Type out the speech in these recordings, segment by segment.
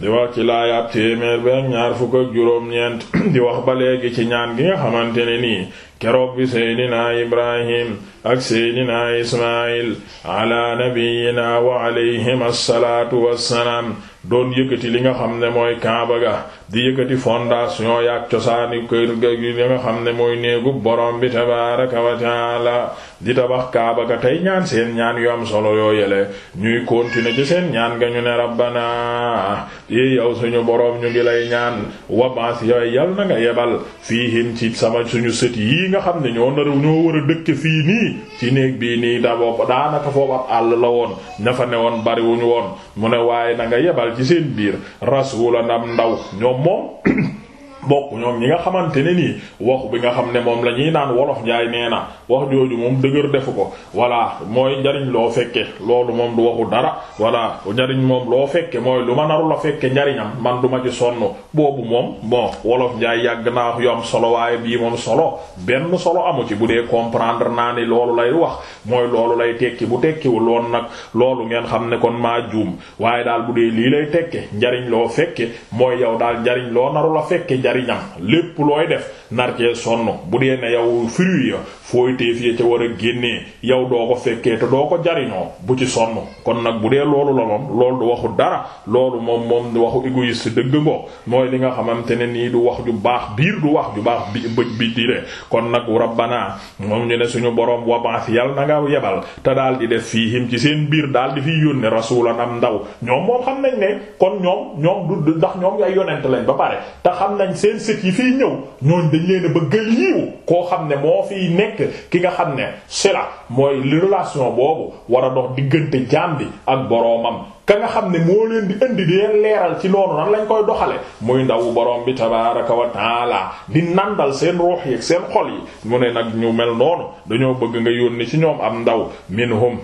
di wax ci laayaab téeméer bi ak ñaar fukk ak juróom-ñeent di wax ba léegi ci ñaan gi nga xamante ne nii keroog bi seydinaa ibrahim ak seydinaa ismail ala nabiyina wa alayhim assalaatu wassalaam doon yëkkati li nga xam ne mooy kaaba ga di yëkkati fondation yaak cosaani kër ga yi nga xam ne mooy néegu borom bi tabaaraka wa taala di tabax kaaba ga tey ñaan seen ñaan yu am solo yoo yele ñuy continuer ci seen ñaan nga ñu ne rabbana yi yow suñu boroom ñu ngi lay ñaan wabaas yow yal na nga yebal fiihim ci sama suñu sët yii nga xam ne ñoo nar ñoo war a dëkk fii nii ci néeg bii nii da bopp daanaka foofu ab àll la woon ña fa ne woon bariwuñu woon mu ne waaye na nga yebal ci seen biir rasulan am ndaw ñoom moom bokk ñoom ñi nga xamante ne nii wax bi nga xam ne moom la ñuy naan wolof njaay nee na wax jooju moom dëgër defu ko voilà mooy njariñ loo fekke loolu moom du waxu dara voilà njariñ moom loo fekke mooy lu ma naru la fekke njariñam man du ma ci sonn boobu moom bon wolof njaay yàgg naa wax yu am solo waaye bii moom solo benn solo amu ci bu dee comprendre naa ni loolu lay wax mooy loolu lay tekki bu tekkiwul loon nag loolu ngeen xam ne kon maa juum waaye daal bu dee lii lay tekke njariñ loo fekke mooy yow daal njariñ loo naru la fekke njariñam lépp looy def nar cee sonn bu dee ne yow fruit ya fooy téef ya ca war a génnee yow doo ko fekkee te doo ko jariñoo bu ci sonn kon nag bu dee loolu la moom loolu du waxu dara loolu moom moom du waxu égoïste dëgg ngo mooy li nga xamante ne nii du wax ju baax biir du wax ju baax bi bëj bi di kon nag rabbana moom ñu ne suñu boroom wabaas yal na nga yebal te daal di def fii him ci seen biir daal di fiy yónne rasulan am ndaw ñoom moom xam nañ ne kon ñoom ñoom du ndax ñoom ay yonent lañ ba pare te xam nañ seen sët yi fiy ñëw ñooñ dañ leen a bëggal yiiwu koo xam ne moo fiy nekk ki nga xam ne sila mooy relation boobu war a dox diggante jaam bi ak boroomam ka nga xam ne moo leen di indi di leen leeral ci loolu nan lañ koy doxale muy ndaw borom bi tabaraka wa taala di nandal seen ruux yi seen xol yi mu ne nag ñu mel noonu dañoo bëgg nga yónni ci ñoom am ndaw minhum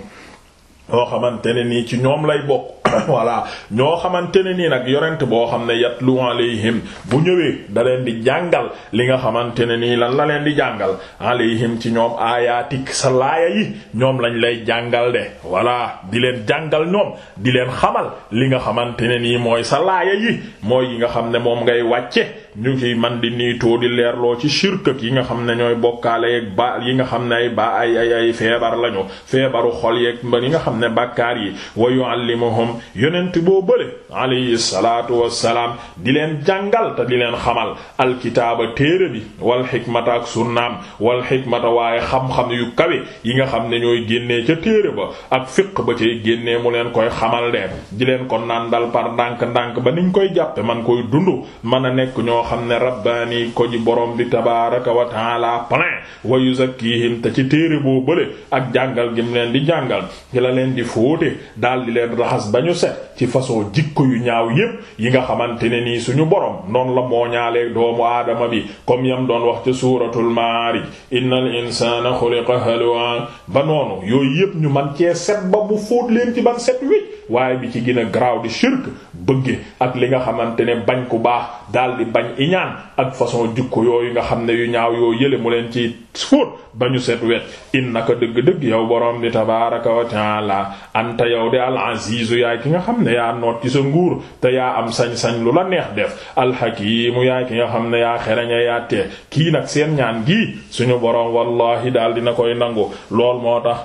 yoo xamante ne nii ci ñoom lay bokk voilà ñoo xamante ne nii nag yorent boo xam ne yatlu alayhim bu ñëwee da leen di jàngal li nga xamante ne nii lan la leen di jàngal alayhim ci ñoom aayaatik sa laaya yi ñoom lañ lay jàngal de voilà di leen jàngal ñoom di leen xamal li nga xamante ne nii mooy sa laaya yi mooy yi nga xam ne moom ngay wàcce ñu ngi man di niitoo di leerloo ci shirk ak yi nga xam ne ñooy bokkaale yeeg ba yi nga xam ne ay ba ay ay ay feebar lañu feebaru xol yeeg ba yi nga xam ne bàkkaar yi wa yuallimuhum yonent boo bële alayhi salaatu wassalaam di leen jàngal te di leen xamal alkitaaba téere bi wal xikmata ak sunnaam wal xikmata waaye xam-xam yu kawe yi nga xam ne ñooy génnee ca téere ba ak fiq ba cay génnee mu leen koy xamal de di leen ko naan dal par ndànk-ndànk ba niñ koy jàppe man koy dund mën a nekk ñoo xam ne rabbaani ko ji borom bi tabaaraka wa taala plein wa yuzakkihim te ci téere boo bële ak jàngal gim leen di jàngal ci la leen di fóote daal di leen raxas ba ñu set ci façon jikko yu ñaaw yépp yi nga xamante ne nii suñu borom noonu la mooñaaleeg doomu aadama bi comme yam doon wax ca suuratul maarij innal insaana xuliqa halu'a ba noonu yooyu yépp ñu man cee set ba mu fóot leen ci ban set wicc waaye bi ci gën a garaaw di shirk bëgge ak li nga xamante ne bañ ku baax daal di bañ iñaan ak façon jikko yooyu nga xam ne yu ñaaw yoo yële mu leen ci fóot ba ñu set wet innaka dëgg-dëgg yow borom bi tabaaraka wa taala anta yow de al azizu yaay ki nga xam ne yaa noot ci sa nguur te yaa am sañ-sañ lu la neex def alxakiimu yaay ki nga xam ne yaa xereña yaa tee kii nag seen ñaan gii suñu borom wallahi daal dina koy nangu lool moo tax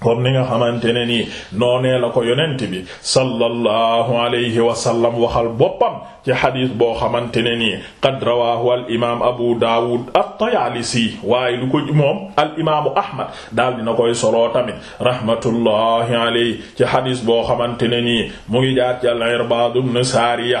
comme ni nga xamante ne nii noonee la ko yonent bi sallallahu alayhi wa sallam waxal boppam ci xadis boo xamante ne nii qad rawaahu al imaam Abu Daawud at-Tayaalisi waaye lu ko moom al imaamu Ahmad daal dina koy soloo tamit rahmatullahi alayhi ci xadis boo xamante ne nii mu ngi jaar ci al Irbaad ibn Saariya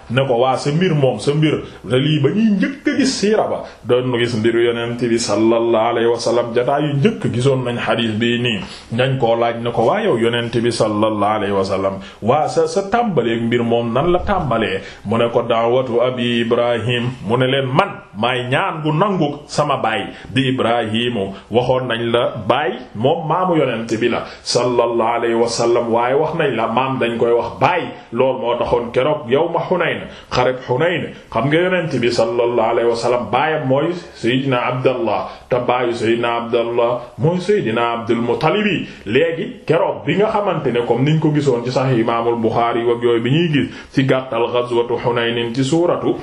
ne ko waa sa mbir moom sa mbir te lii ba ñuy njëkk a gis siira ba doon gis mbiru yonent bi sallallahu alayhi wa sallam jataa yu njëkk gisoon nañ xadiis bi nii dañ koo laaj ne ko waa yow yonent bi sallallahu alayhi wa sallam waa sa sa tàmbalee mbir moom nan la tàmbalee mu ne ko daawatu abi ibrahim mu ne leen man maay ñaan gu nangu sama baay di ibrahimu waxoon nañ la baay moom maamu yonent bi la sallallahu alayhi wa sallam waaye wax nañ la maam dañ koy wax baay loolu moo taxoon keroog yawma Hunayn xareb Hunayn xam nga yonent bi sallallahu alayhi wa sallam baayam mooy Seydina Abdallah te baayu Seydina Abdallah mooy Seydina Abdul Muttalib yi léegi keroog bi nga xamante ne comme niñ ko gisoon ci Sahih Imaamul Buxaari yi wag yooyu bi ñuy gis ci gàttal ghazwatu Hunayn ci suuratu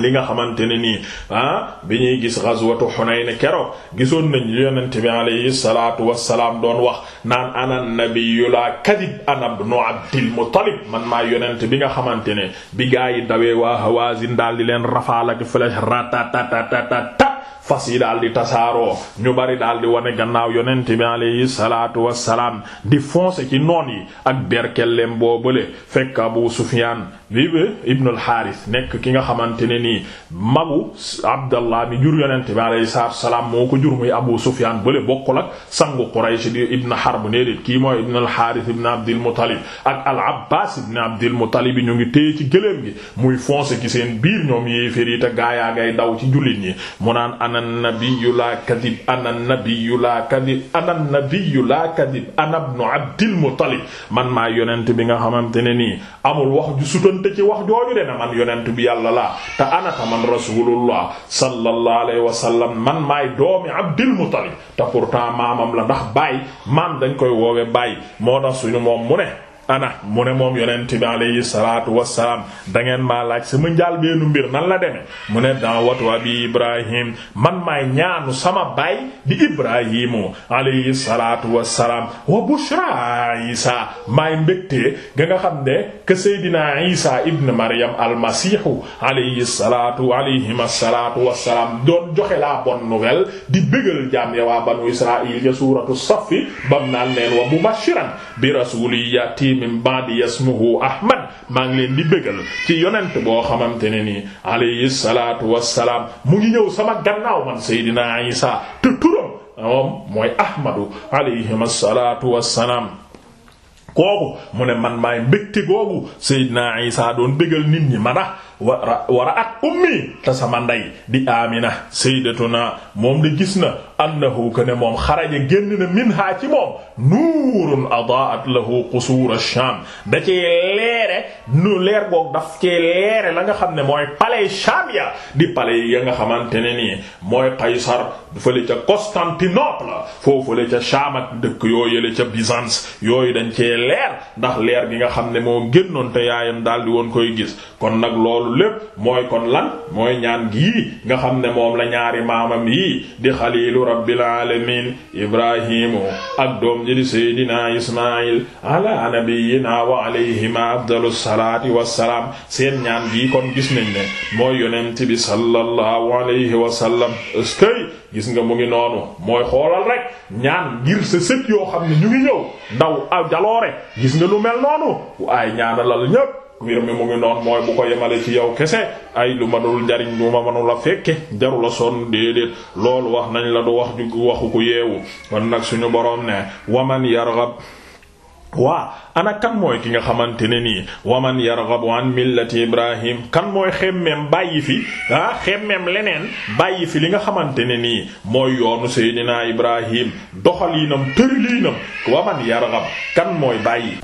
li nga xamante ne nii ah bi ñuy gis ghazwatu Hunayn keroog gisoon nañ li yonent bi alayhi salaatu wassalaam doon wax naan ana nabiyyu laa kadib ana ibnu Abdil Muttalib man maa yonent bi nga xamante ne bi gaa yi dawee waa Hawaazin daal di leen rafaal ak flèche ratatatatata fas yi daal di tasaaroo ñu bari daal di wane gannaaw yonent bi alayhi salaatu wassalaam di foncer ci noon yi ak berkelleem boobale fekk Abu Sufyaan bi ibn al nekk ki nga xamante ne nii magu Abdallah bi jur yonente bi alayhi salaatu wasalaam moo ko jur muy Abu Sufyaan bële bokkul ak sangu Quraysh di ibn Harb déedéet kii mooy ibn al-Haaris ibn Abdil Muttalib ak al-Abbaas ibn Abdil Muttalib ñu ngi téye ci gëléem gi muy foncé ci seen biir ñoom yéefér yi te gaayaa ngay daw ci jullit ñi mu naan ana nabiyyu laa kadib ana nabiyyu laa kadib ana nabiyyu laa kadib ana ibnu abdil muttalib man maa yonent bi nga xamante ne nii amul wax ju sutante ci wax jooju de na man yonent bi yàlla laa te ana ta man rasulullah sallallahu alayhi wa sallam man maay doomi abdil muttalib te pourtant maamam la ndax baay maam dañ koy woowe baay moo tax suñu moom mu ne ana mu ne moom yonent bi alayhi salaatu wassalaam da ngeen maa laaj sama njaal beenu mbir nan la demee mu ne da'watu abi ibrahim man maay ñaanu sama baay di ibrahimu alayhi salaatu wassalaam wa bushra isa maay mbégtee ga nga xam ne ke seydina isa ibn maryam almasihu alayhi salaatu alayhim assalaatu wassalaam doon joxe la bonne nouvelle di bégal jaam ya waa banu israil ca suuratu safi bam naan leen wa mubashiran bi rasuli yati min ba'di yasmuhu ahmad maa ngi leen di bégal ci yonent boo xamante ne nii alayhi salaatu wassalaam mu ngi ñëw sama gannaaw man seydina isa te turam moom mooy ahmadu alayhim asalaatu wassalaam kooku mu ne man maay mbégte googu Seydina Isa doon bégal nit ñi mana wara wara at ummi te sama ndey di Amina sayyidatuna moom di gis na annahu ko ne moom xaraja génn na minha ci moom nuurun adaat lahu qusuur ash-Shaam da cee leere nu leer goog daf cee leere la nga xam ne mooy palais Shaam ya di palais ya nga xamante ne nii mooy Qaysar fële ca Constantinople foofu la ca Shaam ak dëkk yooyu la ca Byzance yooyu dañ cee leer ndax leer gi nga xam ne moo génnoon te yaayam daal di woon koy gis kon nag loolu lépp mooy kon lan mooy ñaan gii nga xam ne moom la ñaari maamam yi di xaliilu rabbil alamin ibrahimu ak doom ji di seydina ismail ala nabiyina wa alayhima afdalu salaati wassalaam seen ñaan gii kon gis nañ ne mooy yonent bi sallallahu alayhi wa sallam eskay gis nga mu ngi noonu mooy xoolal rek ñaan ngir sa sët yoo xam ne ñu ngi ñëw ndaw a jaloore gis nga lu mel noonu waaye ñaanalal ñépp mbir mi mu ngi noon mooy bu ko yemale ci yow kese ay lu ma dul njariñ lu ma mënul a fekke jarul a sonn déedéet loolu wax nañ la du wax ju waxu ku yeewu kon nag suñu boroom ne waman yarghab waa ana kan mooy ki nga xamante ne nii waman yarghabu an millati ibrahim kan mooy xemmeem bàyyi fi ah xemmeem leneen bàyyi fi li nga xamante ne nii mooy yoonu seydinaa ibrahim doxaliinam tërliinam waman yarghab kan mooy bàyyi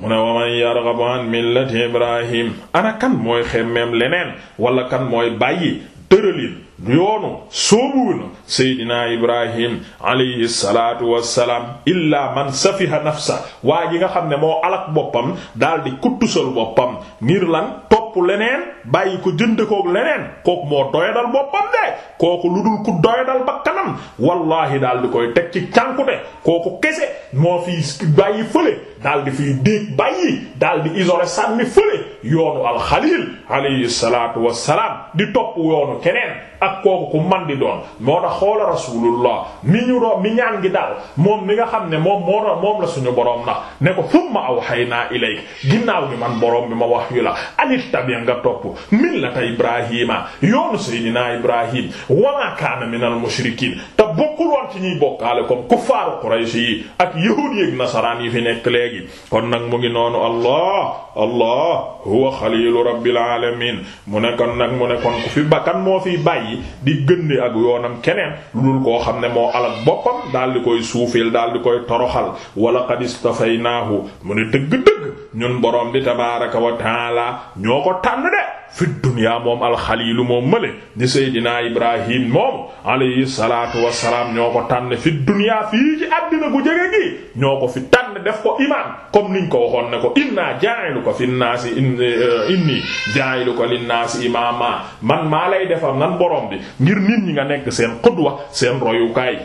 mu ne wa man yarghabu an millati ibrahim ana kan mooy xemmeem leneen wala kan mooy bàyyi tëralin yoonu soobuwuna seydina ibrahim alayhi salaatu wassalaam illaa man safiha nafsa waa ji nga xam ne moo alak boppam daal di kuttusal boppam ngir lan topp leneen bàyyi ko jënd kook leneen kooku moo doyadal boppam de kooku lu dul ku doyadal bakkanam wallaahi daal di koy teg ci cànkute kooku kese moo fi bàyyi fële daal di fiy déeg bàyyi daal di isolé sànni fële yoonu alxalil alayhi salaatu wassalaam di topp yoonu keneen ak kooku ku man di doon moo tax xoola rasulullah mi ñu doon mi ñaan gi daal moom mi nga xam ne moom moo doon moom la suñu boroom na ne ko summa awhaynaa ilayk ginnaaw gi man borom bi ma wax yu la anit tabi nga topp millata ibrahima yoonu seydinaa ibrahim wa ma kaana minal mushrikiin te bokkul woon ci ñuy bokkaale comme kuffaaru quraysh yi ak yahuud yi ak nasaraan yi fi nekk léegi kon nag mu ngi noonu allah allah huwa xaliilu rabbil alamin mu ne kon nag mu ne kon ku fi bakkan moo fiy bàyyi di gënde ak yoonam keneen lu dul koo xam ne moo alal boppam daal di koy suufeel daal di koy toroxal wala qad istafaynaahu mu ne dëgg-dëgg ñun borom bi tabaaraka wa taala ñoo ko tànn de fi dunya moom alxaliilu moom mële di seydinaa ibrahim moom alayhi salaatu wassalaam ñoo ko tànn fi dunya fii ci àddina gu jege gi ñoo ko fi tànn def ko imaam comme niñ ko waxoon ne ko inna ja'iluka fi naasi euh, inni ja'iluka lin naasi imaama man maa lay defar nan borom bi ngir nit ñi nga nekk seen xudwa seen royukaay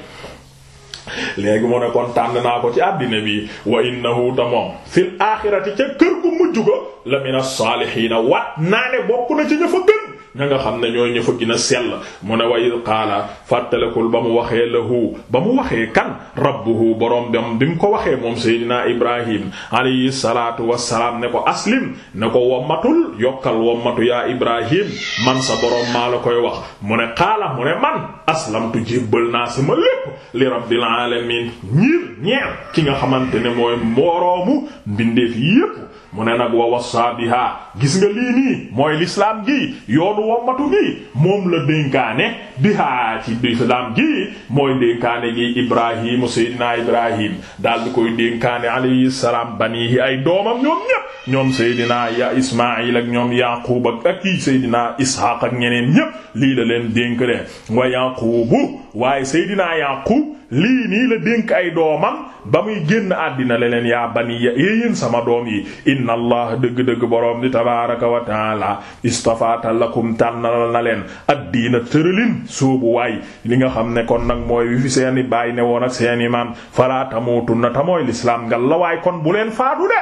léegi mu ne kon tànn naa ko ci àddina bi wa innahu ta moom fil aaxirati ca kër gu mujj ko la mina saalihiina wat naa ne bokk na ci ña fa gën ña nga xam ne ñooy ñëfa gën a sell mu ne wa id qaala fàttalekul ba mu waxee lahu ba mu waxee kan rabbuhu borom bam bi mu ko waxee moom seydinaa ibrahim alayhi salaatu wassalaam ne ko aslim ne ko wommatul yokkal wommatu yaa ibrahim man sa borom maa la koy wax mu ne qaala mu ne man aslamtu jébbal naa sama lépp li rabbil alamin ñiir ñeer ki nga xamante ne mooy mbooroomu mbindeef yépp mu ne nag wa wassa biha gis nga lii nii mooy lislaam gi yoonu wommatu gi moom la dénkaane biha ci lislaam gi mooy dénkaane gi ibrahimu seydina ibrahim daal di koy dénkaane alayhi salaam banihi ay doomam ñoom ñépp ñoom seydina ya ismail ak ñoom yaqub ak ak yi seydina ishaq ak ñeneen ñépp lii la leen dénk de wa yaqubu waaye seydina yaqub lii nii la dénk ay doomam ba muy génn àddina la leen yaa baniya yéen sama doom yi inna allah dëgg-dëgg boroom di tabaraka wa taala istafaata lakum tànnal na leen ad diina tëralin soobu waay li nga xam ne kon nag mooy wi fi seeni baay ne woon ak seeni maam falaa tamuutunna ta mooy lislaam ngal la waay kon bu leen faatu de